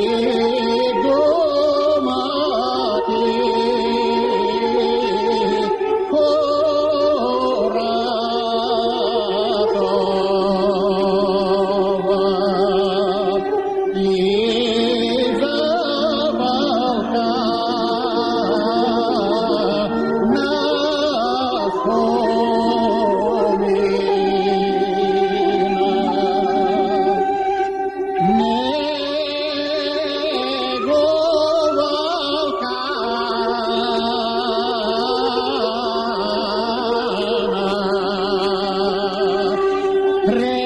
Yeah. Re